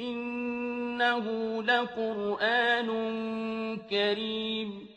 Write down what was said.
إِنَّهُ لَقُرْآنٌ كَرِيمٌ